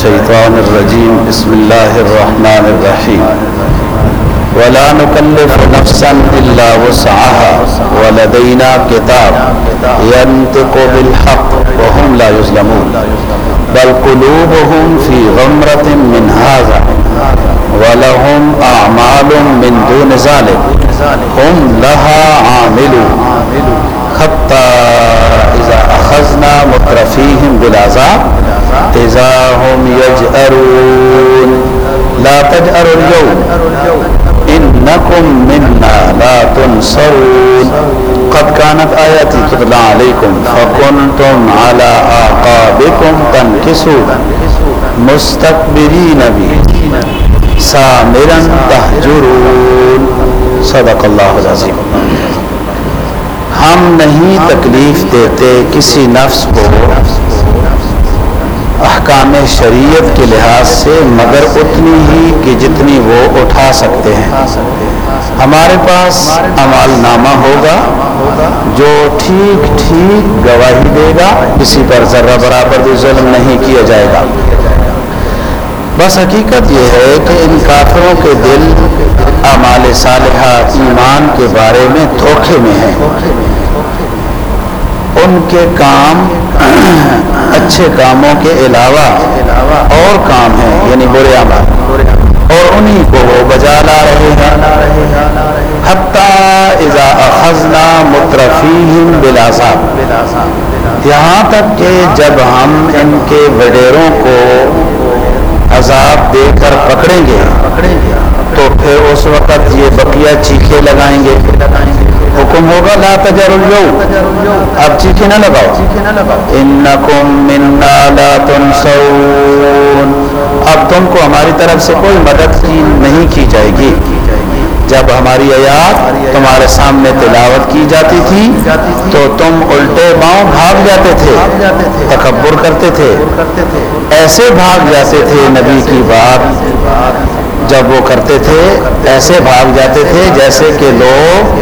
الشيطان الرجيم. بسم الله الرحمن الرحيم. ولا نكلف نفسا إلا وسعها. ولدينا كتاب ينطق بالحق وهم لا يظلمون. بل قلوبهم في غمرة من هذا ولهم أعمال من دون ذلك. هم لها عاملون. حتى إذا أخذنا مترفيهم بالعذاب إذا هم يجأرون. لا تجأروا اليوم. إنكم منا لا تنصرون. قد كانت آياتي تتلى عليكم فكنتم على أعقابكم تنكسون. مستكبرين به سامرا تهجرون. صدق الله العظيم ہم نہیں تکلیف دیتے کسی نفس کو احکام شریعت کے لحاظ سے مگر اتنی ہی کہ جتنی وہ اٹھا سکتے ہیں۔ ہمارے پاس عمال نامہ ہوگا جو ٹھیک ٹھیک گواہی دے گا، کسی پر ذرہ برابر بھی ظلم نہیں کیا جائے گا۔ بس حقیقت یہ ہے کہ ان کافروں کے دل اعمال صالحہ ایمان کے بارے میں دھوکے میں ہیں۔ ان کے کام اچھے کاموں کے علاوہ اور کام ہیں یعنی برے عمل اور انہی کو وہ بجا لا رہے ہیں۔ حتیٰ اذا اخذنا مترفیہم بالعذاب یہاں تک کہ جب ہم ان کے وڈیروں کو عذاب دے کر پکڑیں گے، تو پھر اس وقت یہ بقیہ چیخے لگائیں گے۔ حکم ہوگا، لا تجر اب چیخے نہ لگاؤ۔ انکم منا لا تنسون اب تم کو ہماری طرف سے کوئی مدد کی نہیں کی جائے گی۔ جب ہماری آیات تمہارے سامنے تلاوت کی جاتی تھی، تو تم الٹے باؤں بھاگ جاتے تھے، تکبر کرتے تھے۔ ایسے بھاگ جاتے تھے نبی کی بات۔ جب وہ کرتے تھے، ایسے بھاگ جاتے تھے جیسے کہ لوگ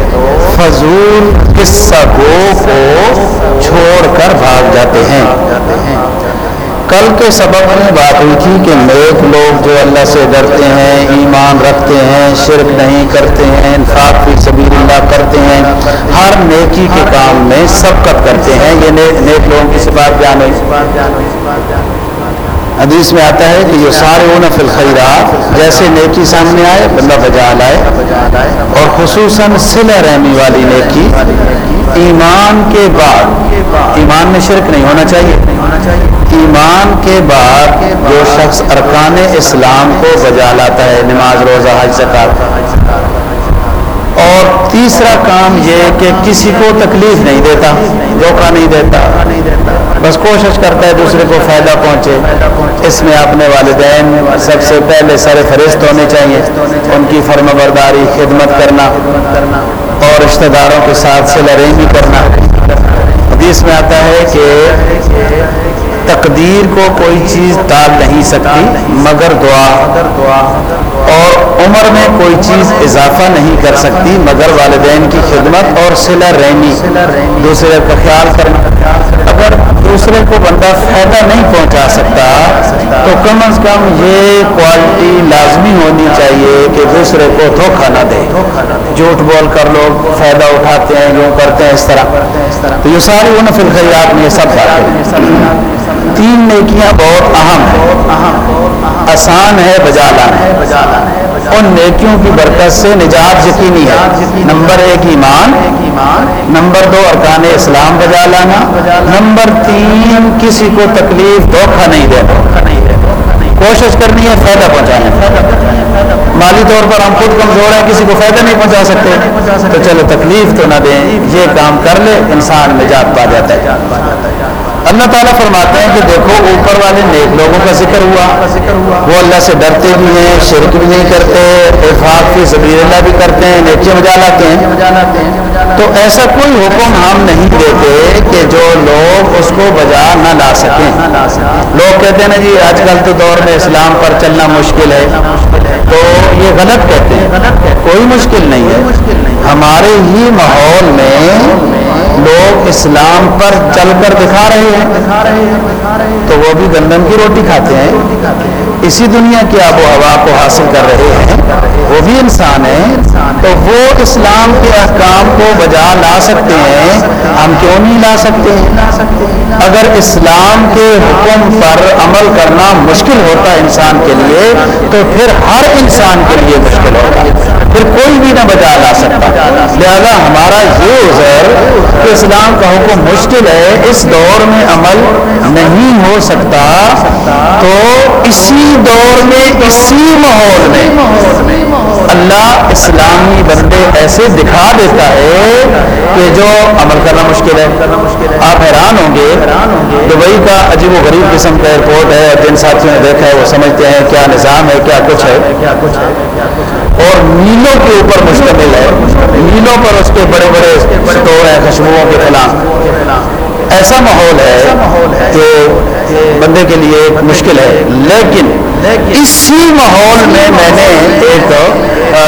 فضول قصہ گو کو چھوڑ کر بھاگ جاتے ہیں۔ کل کے سبب میں بات ہوئی تھی کہ نیک لوگ جو اللہ سے ڈرتے ہیں، ایمان رکھتے ہیں، شرک نہیں کرتے ہیں، انفاق فی سبیل اللہ کرتے ہیں، ہر نیکی کے کام میں سبقت کرتے ہیں۔ یہ نیک لوگوں کی صفات بیان ہوئی۔ حدیث میں آتا ہے کہ یہ سارے فی الخیرات، جیسے نیکی سامنے آئے، بندہ بجا لائے۔ اور خصوصاً سل رحمی والی نیکی، ایمان کے بعد، ایمان میں شرک نہیں ہونا چاہیے۔ ایمان کے بعد جو شخص ارکان اسلام کو بجا لاتا ہے، نماز، روزہ، حج، زکات اور تیسرا کام یہ کہ کسی کو تکلیف نہیں دیتا، دھوکہ نہیں دیتا۔ بس کوشش کرتا ہے دوسرے کو فائدہ پہنچے۔ اس میں اپنے والدین سب سے پہلے سر فہرست ہونے چاہیے۔ ان کی فرم برداری خدمت کرنا اور رشتہ داروں کے ساتھ سے لڑیں کرنا۔ حدیث میں آتا ہے کہ تقدیر کو کوئی چیز ٹال نہیں سکتی، مگر دعا۔ اور عمر میں کوئی چیز اضافہ نہیں کر سکتی، مگر والدین کی خدمت اور سلا رحمی۔ دوسرے کا خیال کرنا، اگر دوسرے کو بندہ فائدہ نہیں پہنچا سکتا، تو کم از کم یہ کوالٹی لازمی ہونی چاہیے کہ دوسرے کو دھوکہ نہ دے۔ جھوٹ بول کر لوگ فائدہ اٹھاتے ہیں، یوں کرتے ہیں، اس طرح۔ تو یہ ساری ان فلخیات میں یہ سب باتیں تین نیکیاں بہت اہم ہیں۔ آسان ہے، بجا لانا۔ ان نیکیوں کی برکت سے نجات یقینی ہے۔ نمبر ایک ایمان۔ نمبر دو، ارکان اسلام بجا لانا۔ نمبر تین، کسی کو تکلیف دھوکھا نہیں دینا۔ کوشش کرنی ہے، فائدہ پہنچانے مالی طور پر ہم خود کمزور ہیں، کسی کو فائدہ نہیں پہنچا سکتے۔ تو چلو تکلیف تو نہ دیں، یہ کام کر لے، انسان نجات پا جاتا ہے۔ اللہ تعالیٰ فرماتے ہیں کہ دیکھو، اوپر والے نیک لوگوں کا ذکر ہوا۔ وہ اللہ سے ڈرتے بھی ہیں، شرک بھی نہیں کرتے، افاق کی زبیر اللہ بھی کرتے ہیں نیچے بجا لاتے ہیں۔ تو ایسا کوئی حکم ہم نہیں دیتے کہ جو لوگ اس کو بجا نہ لا سکیں۔ لوگ کہتے ہیں نا جی آج کل تو دور میں اسلام پر چلنا مشکل ہے۔ تو یہ غلط کہتے ہیں۔ کوئی مشکل نہیں ہے۔ ہمارے ہی ماحول میں لوگ اسلام پر چل کر دکھا رہے ہیں۔ تو وہ بھی گندم کی روٹی کھاتے ہیں۔ اسی دنیا کی آب و ہوا کو حاصل کر رہے ہیں۔ وہ بھی انسان ہیں۔ تو وہ اسلام کے احکام کو بجا لا سکتے ہیں۔ ہم کیوں نہیں لا سکتے؟ اگر اسلام کے حکم پر عمل کرنا مشکل ہوتا انسان کے لیے، تو پھر ہر ہر انسان کے لیے مشکل ہوگا پھر کوئی بھی نہ بجا لا سکتا۔ لہذا ہمارا یہ عذر کہ اسلام کا حکم مشکل ہے، اس دور میں عمل نہیں ہو سکتا۔ تو اسی دور میں، اسی ماحول میں اللہ اسلامی بندے ایسے دکھا دیتا ہے کہ جو عمل کرنا مشکل ہے۔ آپ حیران ہوں گے، دبئی کا عجیب و غریب قسم کا ایئرپورٹ ہے، جن ساتھیوں نے دیکھا ہے، وہ سمجھتے ہیں کیا نظام ہے، کیا کچھ ہے۔ اور میلوں کے اوپر مشتمل ہے۔ میلوں پر اس کے بڑے بڑے اسٹور ہیں خوشبوؤں کے خلاف۔ ایسا ماحول ہے جو بندے کے لیے مشکل ہے۔ لیکن اسی ماحول میں میں نے ایک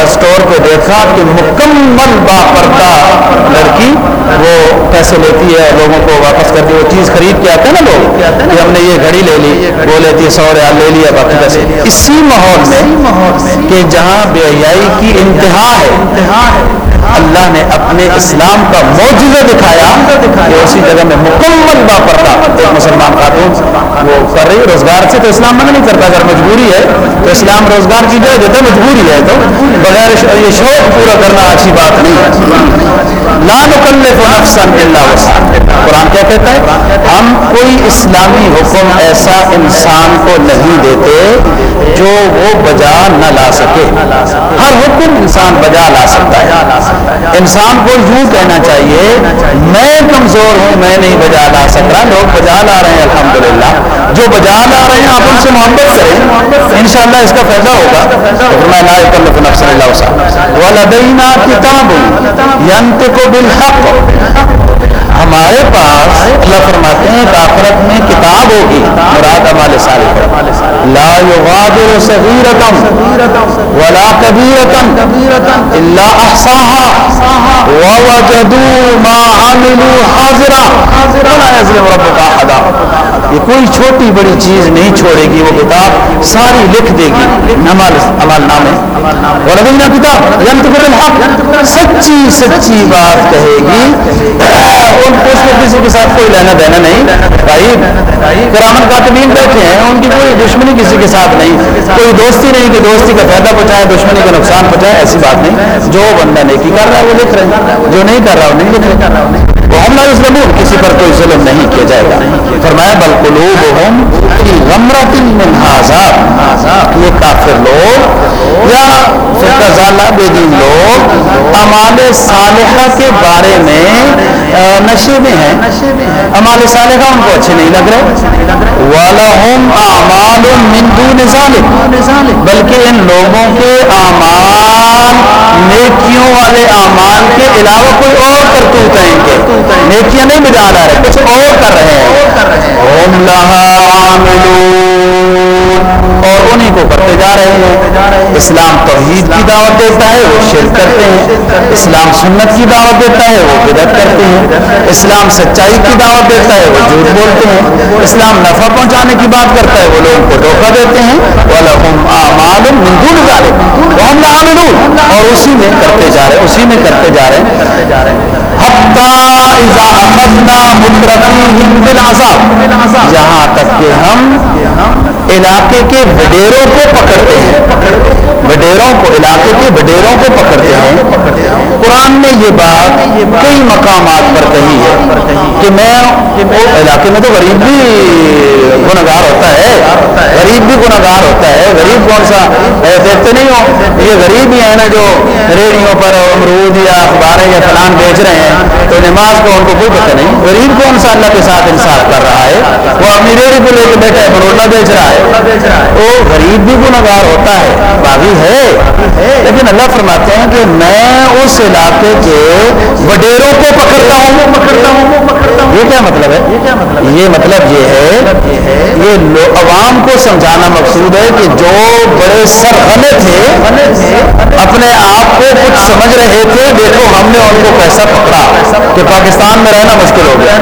اسٹور پہ دیکھا کہ مکمل باپردہ لڑکی وہ پیسے لیتی ہے لوگوں کو واپس کرتی ہے۔ وہ چیز خرید کے آتے ہیں نا لوگ کہ ہم نے یہ گھڑی لے لی وہ لیتی ہے سو ریال لے لیا باقی پیسے۔ اسی ماحول میں کہ جہاں بے حیائی کی انتہا ہے۔ اللہ نے اپنے اسلام کا موجودہ دکھایا کہ اسی جگہ میں مکمل باپردہ ایک مسلمان خاتون کر رہی روزگار سے تو اسلام منع نہیں کرتا، اگر مجبوری ہے تو اسلام روزگار کی جائے دیتا مجبوری ہے تو۔ بغیر یہ شوق پورا کرنا اچھی بات نہیں۔ ہے لا نکلف نفسا الا وسعها قرآن کیا کہتا ہے؟ ہم کوئی اسلامی حکم ایسا انسان کو نہیں دیتے جو وہ بجا نہ لا سکے۔ ہر حکم انسان بجا لا سکتا ہے۔ انسان کو یوں کہنا چاہیے، میں کمزور ہوں، میں نہیں بجا لا سکتا، لوگ بجا لا رہے ہیں، الحمدللہ۔ جو بجا لا رہے ہیں آپ ان سے محبت کریں انشاءاللہ اس کا فائدہ ہوگا۔ فرمایا، لا یکلف نفس الا وسعها۔ ولدینا کتاب ینطق بالحق۔ ہمارے پاس اللہ فرماتے ہیں کہ آخرت میں کتاب ہوگی۔ مراد عمال صالح۔ لا یغادر صغیرتم ولا کبیرتم الا احصاها۔ ووجدوا ما عملوا حاضرا۔ ولا يظلم ربك احدا یہ کوئی چھوٹی بڑی چیز نہیں چھوڑے گی، وہ کتاب ساری لکھ دے گی۔ عمال عمال نامے۔ ولدینا کتاب ینطق سچی سچی بات کہے گی ان کو اس میں کسی کے ساتھ کوئی لینا دینا نہیں۔ بھائی کرامن کاتبین بیٹھے ہیں، ان کی کوئی دشمنی کسی کے ساتھ نہیں۔ کوئی دوستی نہیں کہ دوستی کا فائدہ پہنچائے، دشمنی کا نقصان پہنچائے، ایسی بات نہیں۔ جو بندہ نیکی کر رہا ہے، وہ لکھ رہے ہیں جو نہیں کر رہا، وہ نہیں لکھ رہے وہ ہم نہ ظلم کسی پر کوئی ظلم نہیں کیا جائے گا فرمایا بل قلوبہم فی غمرۃ من عذاب یہ کافر لوگ یا فرقہ زالہ بے دین لوگ اعمال صالحہ کے بارے میں نشے میں ہیں۔ امال صالحہ ان کو اچھے نہیں لگ رہے۔ وَلَهُمْ أَعْمَالٌ مِّن دُونِ ذَلِكَ۔ بلکہ ان لوگوں کے اعمال نیکیوں والے اعمال کے علاوہ کوئی اور کرتوت ہیں ان کے نیکیاں نہیں بجا رہے کچھ اور کر رہے ہیں۔ هُمْ لَهَا عَامِلُونَ۔ اسلام توحید کی دعوت دیتا ہے، وہ شرک کرتے ہیں۔ اسلام سنت کی دعوت دیتا ہے، وہ بدت کرتے ہیں۔ اسلام سچائی کی دعوت دیتا ہے، وہ جھوٹ بولتے ہیں۔ اسلام نفع پہنچانے کی بات کرتا ہے، وہ لوگوں کو دھوکہ دیتے ہیں۔ اور اسی میں کرتے جا رہے ہیں، اسی میں کرتے جا رہے ہیں۔ حَتَّى یہاں تک کہ ہم علاقے کے وڈیروں کو پکڑتے ہیں۔ وڈیروں کو علاقے کے وڈیروں کو پکڑتے ہیں۔ قرآن نے یہ بات کئی مقامات پر کہی ہے کہ میں علاقے میں تو غریب بھی گناگار ہوتا ہے، غریب بھی گناگار ہوتا ہے، غریب کون سا؟ دیکھتے نہیں ہو، یہ غریب ہی ہے نا جو ریڑھیوں پر امرود یا اخباریں یا فلان بیچ رہے ہیں، تو نماز کو ان کو کوئی پتہ نہیں۔ غریب کون سا اللہ کے ساتھ انصاف کر رہا ہے؟ وہ اپنی ریڑھی کو لے کے بیٹھا ہے برولا بیچ رہا ہے۔ وہ غریب بھی گناگار ہوتا ہے، باغی ہے۔ لیکن اللہ فرماتے ہیں کہ میں اس علاقے کے وڈیروں کو پکڑتا ہوں. پکڑتا ہوں پکڑتا ہوں. یہ کیا مطلب ہے؟ یہ کیا مطلب یہ مطلب یہ ہے یہ عوام کو سمجھانا مقصود ہے کہ جو بڑے سرغنے تھے اپنے آپ کو کچھ سمجھ رہے تھے دیکھو ہم نے ان کو کیسا پکڑا کہ پاکستان میں رہنا مشکل ہو گیا۔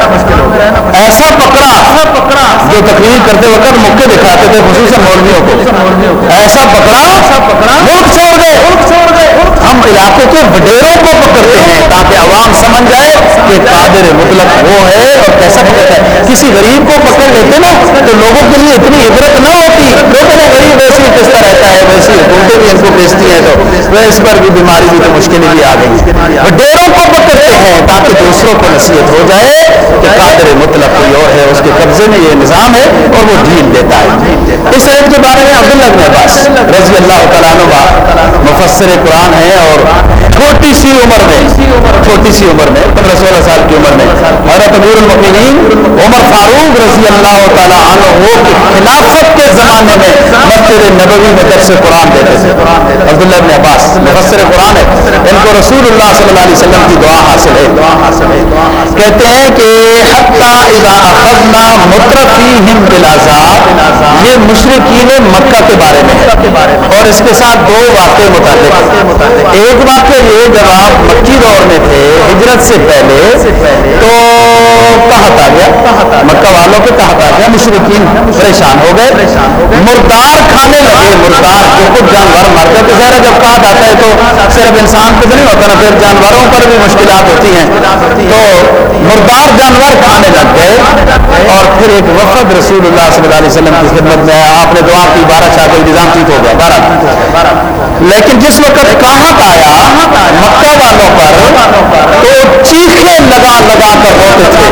ایسا پکڑا پکڑا جو تقریر کرتے وقت موقع دکھاتے تھے خصوصاً مولویوں کو۔ ایسا پکڑا گئے چھوڑ گئے ہم علاقے کے وڈیروں کو پکڑتے ہیں تاکہ عوام سمجھ جائے کہ قادر مطلب وہ ہے اور کیسا پکڑتا ہے۔ کسی غریب کو پکڑ لیتے نا تو لوگوں کے لیے اتنی عبرت نہ ہوتی۔ لیکن غریب ویسے ہی طرح رہتا ہے؟ ویسے حکومتیں بھی ان کو بیچتی ہیں تو اس پر بھی بیماری بھی تو مشکلیں بھی آ گئی۔ وڈیروں کو پکڑ ہیں تاکہ دوسروں کو نصیحت ہو جائے کہ قادر مطلق کوئی اور ہے، اس کے قبضے میں یہ نظام ہے اور وہ ڈھیل دیتا ہے۔ اس عید کے بارے میں عبداللہ بن عباس رضی اللہ تعالیٰ عنہ مفسر قرآن ہے اور چھوٹی سی عمر میں، چھوٹی سی عمر میں، پندرہ سولہ سال کی عمر میں حضرت امیر المقین عمر فاروق رضی اللہ تعالیٰ عنہ کی خلافت کے زمانے میں مسجد نبوی میں درس قرآن دیتے تھے عبداللہ بن عباس، مفسر قرآن ہے۔ ان کو رسول اللہ صلی اللہ علیہ وسلم کی دعا حاصل ہے۔ کہتے ہیں کہ حتی اذا اخذنا مترفیہم بالعذاب، یہ مشرقین مکہ کے بارے میں ہے۔ اور اس کے ساتھ دو واقع متعلق ایک واقعہ یہ، جب آپ مکی دور میں تھے، ہجرت سے پہلے، تو کہت آ گیا۔ مکہ والوں کے کہت آ گیا۔ مشرقین پریشان ہو گئے۔ مردار کھانے لگے۔ مردار جو کچھ جانور مر گئے تو ظاہر جب کہا جاتا ہے تو صرف انسان پہ نہیں ہوتا نا، پھر جانوروں پر بھی مشکلات ہوتی ہیں۔ تو مردار جانور کھانے لگ گئے۔ اور پھر ایک وفد رسول اللہ صلی اللہ علیہ وسلم کی خدمت میں آپ نے دعا کی، بارہ شاہ کا انتظام ٹھیک ہو گیا، بارہ۔ لیکن جس وقت کہاں آیا، مکہ والوں پر تو چیخیں لگا لگا کر روتے تھے۔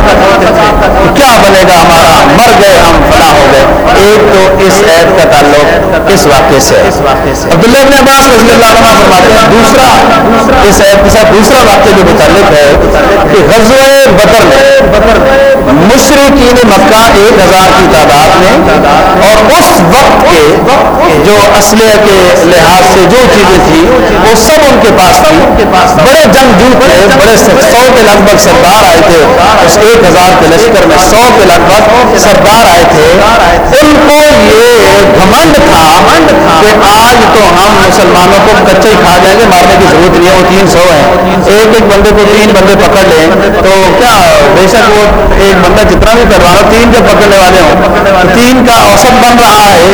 کیا بنے گا ہمارا؟ مر گئے ہم، فنا ہو گئے۔ ایک تو اس عید کا تعلق اس واقعے سے عبداللہ ابن عباس رضی اللہ عنہ فرماتے ہیں دوسرا اس عید کے ساتھ دوسرا واقعہ جو متعلق ہے کہ غزوہ بدر میں۔ مشرقین مکہ ایک ہزار کی تعداد میں اور اس وقت کے جو اسلحے کے لحاظ سے جو چیزیں تھیں، وہ سب ان کے پاس تھی بڑے جنگ تھے، بڑے سو کے لگ بھگ سردار آئے تھے۔ اس ایک ہزار کے لشکر میں سو کے لگ بھگ سردار آئے تھے۔ ان کو یہ گھمنڈ تھا کہ آج تو ہم مسلمانوں کو کچے کھا جائیں گے، مارنے کی ضرورت نہیں ہے، وہ تین سو ہیں۔ ایک ایک بندے کو تین بندے پکڑ لیں تو کیا بے شک وہ ایک بندہ جتنا بھی کروا رہا تین جو پکڑنے والے ہوں تین کا اوسط بن رہا ہے۔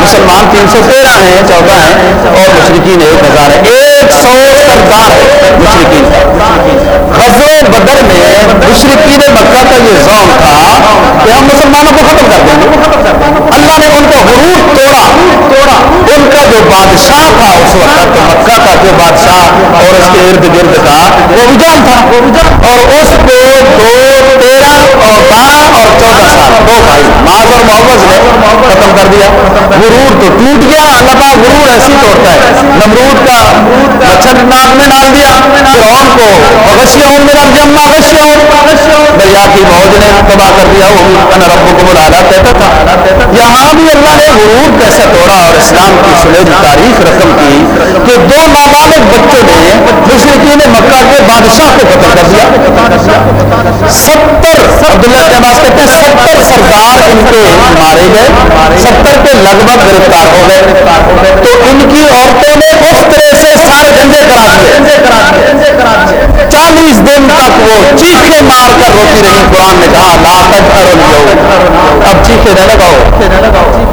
مسلمان تین سو تیرہ ہیں، چودہ ہیں، اور مشرقین ایک ہزار ہے ایک سو سردار ہے مشرقین غزوہ بدر میں مشرقین مکہ کا یہ زوم تھا کہ ہم مسلمانوں کو ختم کر دیں گے۔ اللہ نے ان کا غرور توڑا۔ توڑا ان کا جو بادشاہ تھا، اس وقت مکہ کا جو بادشاہ اور اس کے ارد گرد کا وہ وجان تھا۔ اور اس کو دو تیرہ اور بارہ اور چودہ سال۔ دو بھائی۔ ماض اور محبت نے ختم کر دیا۔ غرور تو ٹوٹ گیا اللہ تعالیٰ غرور ایسی توڑتا ہے۔ نمرود کا مچھر ناک میں ڈال دیا۔ فرعون کو غشیہ ہوں میرا جمع غشیہ ہوں دریا کی موج نے تباہ کر دیا وہ ان رب کو ملالا کہتا تھا۔ یہاں بھی اللہ نے غرور کیسے توڑا اور اسلام کی سنہری تاریخ رقم کی کہ دو نابالغ بچوں نے مشرقین مکہ کے بادشاہ کو قتل کر دیا۔ ستر عبداللہ کے عباس کہتے ہیں ستر سردار کے مارے گئے ستر کے لگ بھگ گرفتار ہو گئے۔ وہ چیخے مار کر روتی رہی قرآن نے کہا، لا کرو اب چیخے نہ لگاؤ۔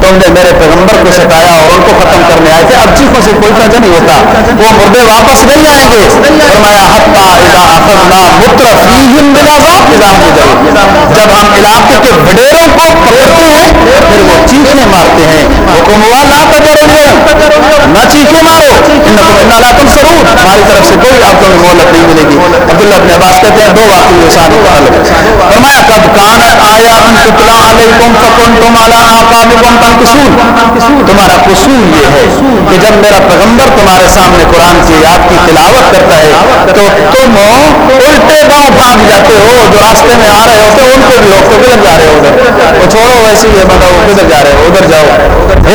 تم نے میرے پیغمبر کو ستایا اور ان کو ختم کرنے آئے تھے۔ اب چیخوں سے کوئی فائدہ نہیں ہوتا۔ وہ مردے واپس نہیں آئیں گے۔ فرمایا حتا اذا اخذنا مترفیہم بالعذاب جب ہم علاقے کے بڑیروں کو پکڑتے ہیں، پھر وہ چیخیں مارتے ہیں۔ حکم ہوا، لا تجرؤ نہ چیخیں مارو۔ انکم انا لا تنصرون ہماری طرف سے کوئی آپ کو مہلت نہیں ملے گی۔ عبداللہ ابن عباس کہتے ہیں دو واقعی نشان متعلق فرمایا، قد کان آیا ان تطلع علیکم فکنتم علی آقابکم تنقصون تمہارا قصور یہ ہے کہ جب میرا پیغمبر تمہارے سامنے قرآن کی آیات کی تلاوت کرتا ہے، تو تم الٹے باؤں بھاگ جاتے ہو جو راستے میں آ رہے ہوتے ان کو بھی روکتے کدھر جا رہے ہو ادھر وہ چھوڑو، ویسے ہی بتاؤ، کدھر جا رہے ہو، ادھر جاؤ۔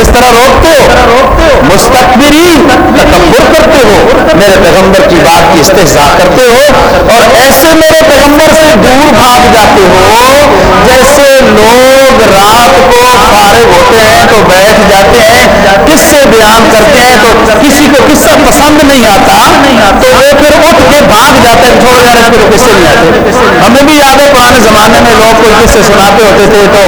اس طرح روکتے ہو مستقبری تکبر کرتے ہو، میرے پیغمبر کی بات کی استحصا کرتے ہو اور ایسے میرے پیغمبر سے دور بھاگ جاتے ہو جیسے لوگ رات کو فارغ ہوتے ہیں تو بیٹھ جاتے ہیں کس سے بیان کرتے ہیں تو کسی کو قصہ پسند نہیں آتا۔ تو وہ پھر اٹھ کے بھاگ جاتے ہیں چھوڑ جانے پھر قصے نہیں آتے۔ ہمیں بھی یاد ہے پرانے زمانے میں لوگ کوئی قصے سناتے ہوتے تھے تو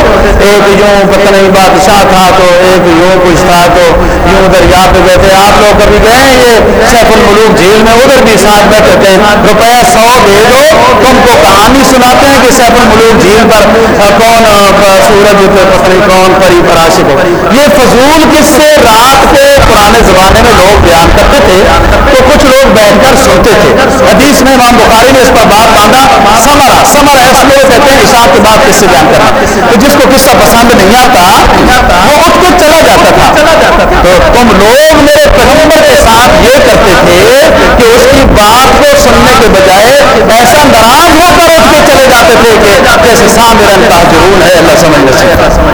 ایک یوں پتہ نہیں بادشاہ تھا تو ایک یوں کچھ تھا تو یوں دریا پہ گئے تھے۔ آپ لوگ کبھی گئے ہیں یہ سیف الملوک جھیل میں؟ ادھر بھی ساتھ بیٹھے تھے۔ روپیہ سو دے دو تم کو کہانی سناتے ہیں کہ اچھا سیف الملوک جھیل پر کون سورج پتہ کون پری پر عاشق ہو۔ یہ فضول کس سے؟ رات کو پرانے زمانے میں لوگ بیان کرتے تھے تو کچھ لوگ بیٹھ کر سوتے تھے۔ حدیث میں امام بخاری نے اس پر بات باندھا سمرا سمر ایسا لوگ کہتے ہیں حساب کے بعد کس سے بیان کرنا۔ تو جس کو قصہ پسند نہیں آتا، وہ اٹھ کے چلا جاتا تھا۔ تو تم لوگ میرے پیغمبر کے ساتھ یہ کرتے تھے کہ اس کی بات کو سننے کے بجائے ایسا ناراض ہو کر اٹھ کے چلے جاتے تھے۔ کہ جیسے سامرن کا جرون ہے اللہ سمجھ نصیب